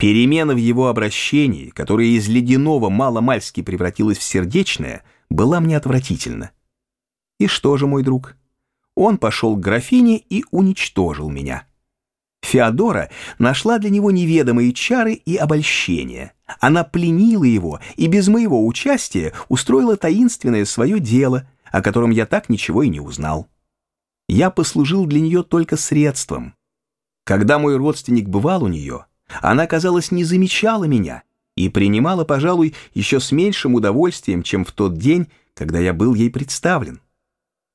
Перемена в его обращении, которая из ледяного маломальски превратилась в сердечное, была мне отвратительна. И что же, мой друг? Он пошел к графине и уничтожил меня. Феодора нашла для него неведомые чары и обольщения. Она пленила его и без моего участия устроила таинственное свое дело, о котором я так ничего и не узнал. Я послужил для нее только средством. Когда мой родственник бывал у нее, она, казалось, не замечала меня и принимала, пожалуй, еще с меньшим удовольствием, чем в тот день, когда я был ей представлен.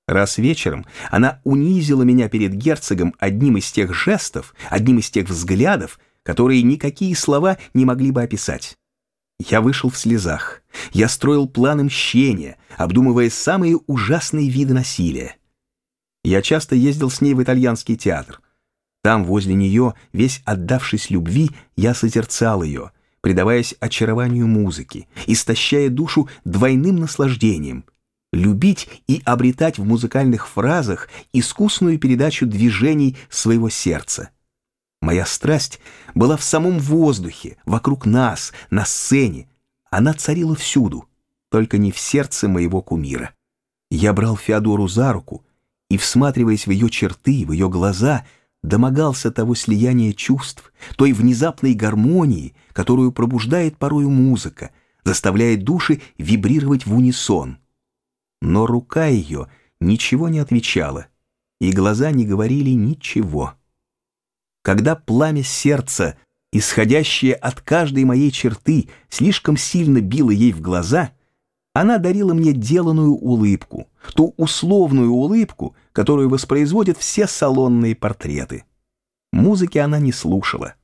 Раз вечером она унизила меня перед герцогом одним из тех жестов, одним из тех взглядов, которые никакие слова не могли бы описать. Я вышел в слезах. Я строил планы мщения, обдумывая самые ужасные виды насилия. Я часто ездил с ней в итальянский театр. Там, возле нее, весь отдавшись любви, я созерцал ее, предаваясь очарованию музыки, истощая душу двойным наслаждением, любить и обретать в музыкальных фразах искусную передачу движений своего сердца. Моя страсть была в самом воздухе, вокруг нас, на сцене. Она царила всюду, только не в сердце моего кумира. Я брал Феодору за руку и, всматриваясь в ее черты, в ее глаза, домогался того слияния чувств, той внезапной гармонии, которую пробуждает порою музыка, заставляет души вибрировать в унисон. Но рука ее ничего не отвечала, и глаза не говорили ничего. Когда пламя сердца, исходящее от каждой моей черты, слишком сильно било ей в глаза, она дарила мне деланную улыбку, ту условную улыбку, которую воспроизводят все салонные портреты. Музыки она не слушала.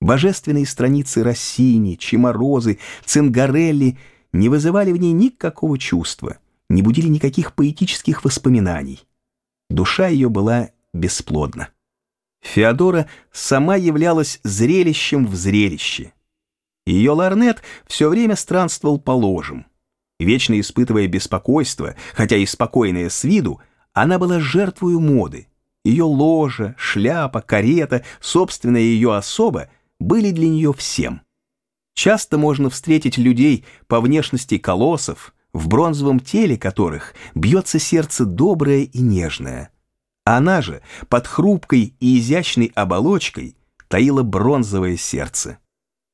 Божественные страницы Россини, Чеморозы, Цингарелли не вызывали в ней никакого чувства, не будили никаких поэтических воспоминаний. Душа ее была бесплодна. Феодора сама являлась зрелищем в зрелище. Ее ларнет все время странствовал по ложам. Вечно испытывая беспокойство, хотя и спокойная с виду, она была жертвою моды. Ее ложа, шляпа, карета, собственная ее особа были для нее всем. Часто можно встретить людей по внешности колоссов, в бронзовом теле которых бьется сердце доброе и нежное. Она же под хрупкой и изящной оболочкой таила бронзовое сердце.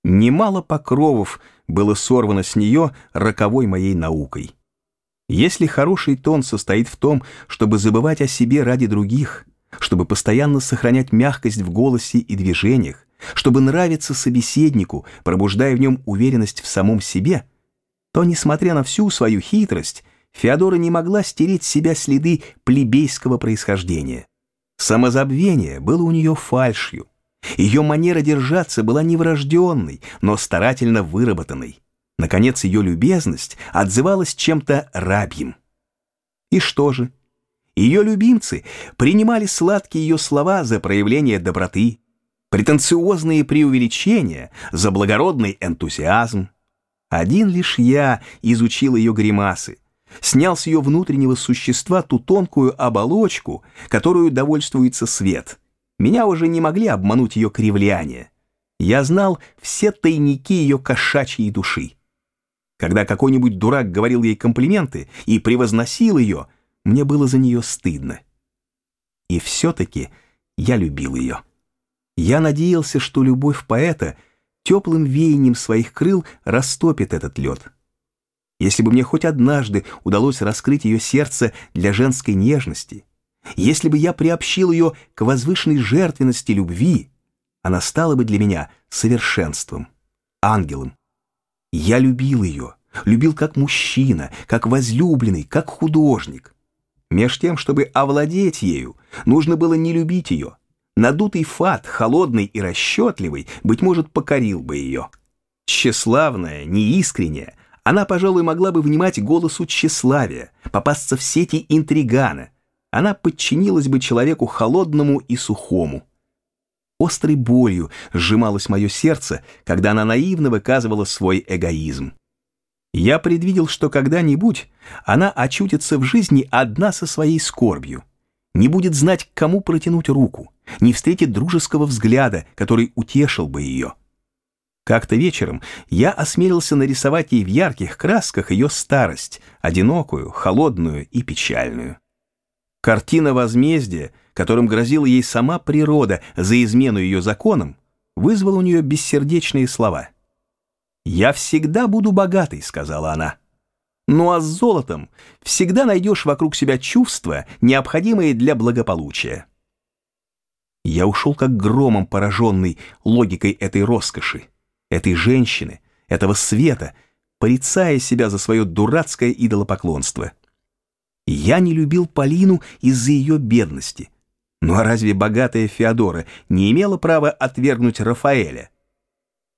Немало покровов было сорвано с нее роковой моей наукой. Если хороший тон состоит в том, чтобы забывать о себе ради других, чтобы постоянно сохранять мягкость в голосе и движениях, чтобы нравиться собеседнику, пробуждая в нем уверенность в самом себе, то, несмотря на всю свою хитрость, Феодора не могла стереть с себя следы плебейского происхождения. Самозабвение было у нее фальшью. Ее манера держаться была не врожденной, но старательно выработанной. Наконец, ее любезность отзывалась чем-то рабьим. И что же? Ее любимцы принимали сладкие ее слова за проявление доброты, претенциозные преувеличения за благородный энтузиазм. Один лишь я изучил ее гримасы, снял с ее внутреннего существа ту тонкую оболочку, которую довольствуется свет. Меня уже не могли обмануть ее кривляния. Я знал все тайники ее кошачьей души. Когда какой-нибудь дурак говорил ей комплименты и превозносил ее, мне было за нее стыдно. И все-таки я любил ее. Я надеялся, что любовь поэта теплым веянием своих крыл растопит этот лед. Если бы мне хоть однажды удалось раскрыть ее сердце для женской нежности, если бы я приобщил ее к возвышенной жертвенности любви, она стала бы для меня совершенством, ангелом, я любил ее, любил как мужчина, как возлюбленный, как художник. Меж тем, чтобы овладеть ею, нужно было не любить ее. Надутый фат, холодный и расчетливый, быть может, покорил бы ее. Тщеславная, неискренняя, она, пожалуй, могла бы внимать голосу тщеславия, попасться в сети интригана. Она подчинилась бы человеку холодному и сухому. Острой болью сжималось мое сердце, когда она наивно выказывала свой эгоизм. Я предвидел, что когда-нибудь она очутится в жизни одна со своей скорбью, не будет знать, к кому протянуть руку, не встретит дружеского взгляда, который утешил бы ее. Как-то вечером я осмелился нарисовать ей в ярких красках ее старость, одинокую, холодную и печальную. Картина возмездия, которым грозила ей сама природа за измену ее законам, вызвала у нее бессердечные слова. «Я всегда буду богатой», — сказала она. «Ну а с золотом всегда найдешь вокруг себя чувства, необходимые для благополучия». Я ушел как громом пораженный логикой этой роскоши этой женщины, этого света, порицая себя за свое дурацкое идолопоклонство. Я не любил Полину из-за ее бедности. Ну а разве богатая Феодора не имела права отвергнуть Рафаэля?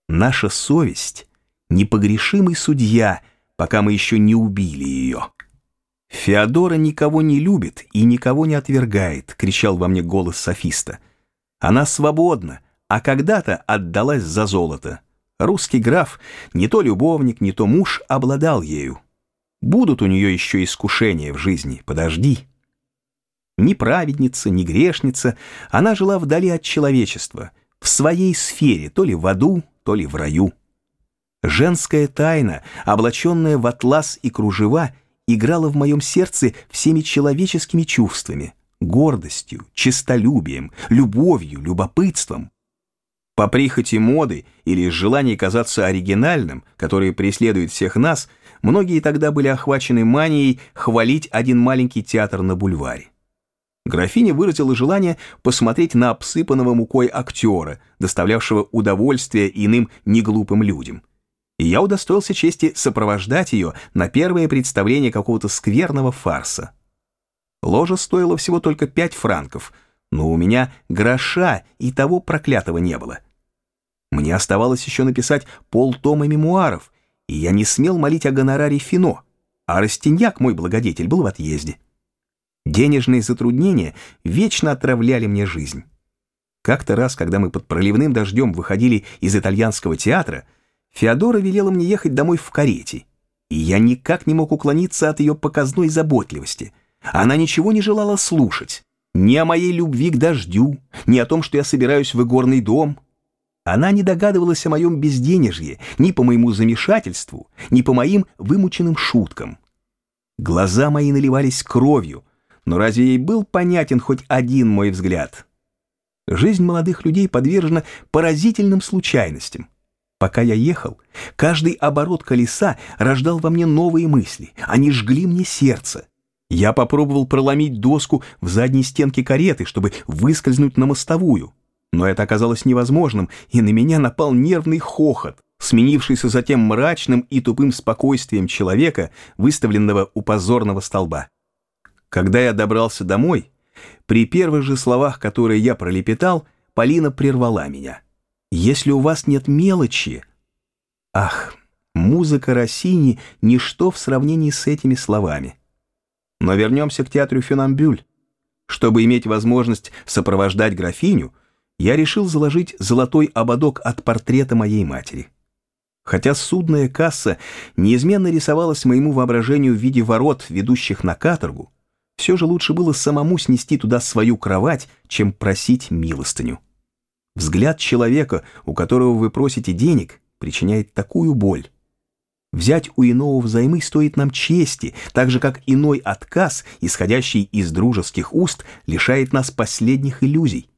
Наша совесть — непогрешимый судья, пока мы еще не убили ее. «Феодора никого не любит и никого не отвергает», — кричал во мне голос софиста. «Она свободна, а когда-то отдалась за золото. Русский граф, не то любовник, не то муж, обладал ею. Будут у нее еще искушения в жизни, подожди. Ни праведница, ни грешница, она жила вдали от человечества, в своей сфере, то ли в аду, то ли в раю. Женская тайна, облаченная в атлас и кружева, играла в моем сердце всеми человеческими чувствами, гордостью, честолюбием, любовью, любопытством. По прихоти моды или желании казаться оригинальным, которые преследуют всех нас, многие тогда были охвачены манией хвалить один маленький театр на бульваре. Графиня выразила желание посмотреть на обсыпанного мукой актера, доставлявшего удовольствие иным неглупым людям. И я удостоился чести сопровождать ее на первое представление какого-то скверного фарса. Ложа стоила всего только пять франков, но у меня гроша и того проклятого не было. Мне оставалось еще написать полтома мемуаров, и я не смел молить о гонораре Фино, а Растиньяк, мой благодетель, был в отъезде. Денежные затруднения вечно отравляли мне жизнь. Как-то раз, когда мы под проливным дождем выходили из итальянского театра, Феодора велела мне ехать домой в карете, и я никак не мог уклониться от ее показной заботливости. Она ничего не желала слушать. Ни о моей любви к дождю, ни о том, что я собираюсь в игорный дом, она не догадывалась о моем безденежье ни по моему замешательству, ни по моим вымученным шуткам. Глаза мои наливались кровью, но разве ей был понятен хоть один мой взгляд? Жизнь молодых людей подвержена поразительным случайностям. Пока я ехал, каждый оборот колеса рождал во мне новые мысли, они жгли мне сердце. Я попробовал проломить доску в задней стенке кареты, чтобы выскользнуть на мостовую. Но это оказалось невозможным, и на меня напал нервный хохот, сменившийся затем мрачным и тупым спокойствием человека, выставленного у позорного столба. Когда я добрался домой, при первых же словах, которые я пролепетал, Полина прервала меня. «Если у вас нет мелочи...» Ах, музыка Россини — ничто в сравнении с этими словами. Но вернемся к театру Фенамбюль. Чтобы иметь возможность сопровождать графиню — я решил заложить золотой ободок от портрета моей матери. Хотя судная касса неизменно рисовалась моему воображению в виде ворот, ведущих на каторгу, все же лучше было самому снести туда свою кровать, чем просить милостыню. Взгляд человека, у которого вы просите денег, причиняет такую боль. Взять у иного взаймы стоит нам чести, так же, как иной отказ, исходящий из дружеских уст, лишает нас последних иллюзий.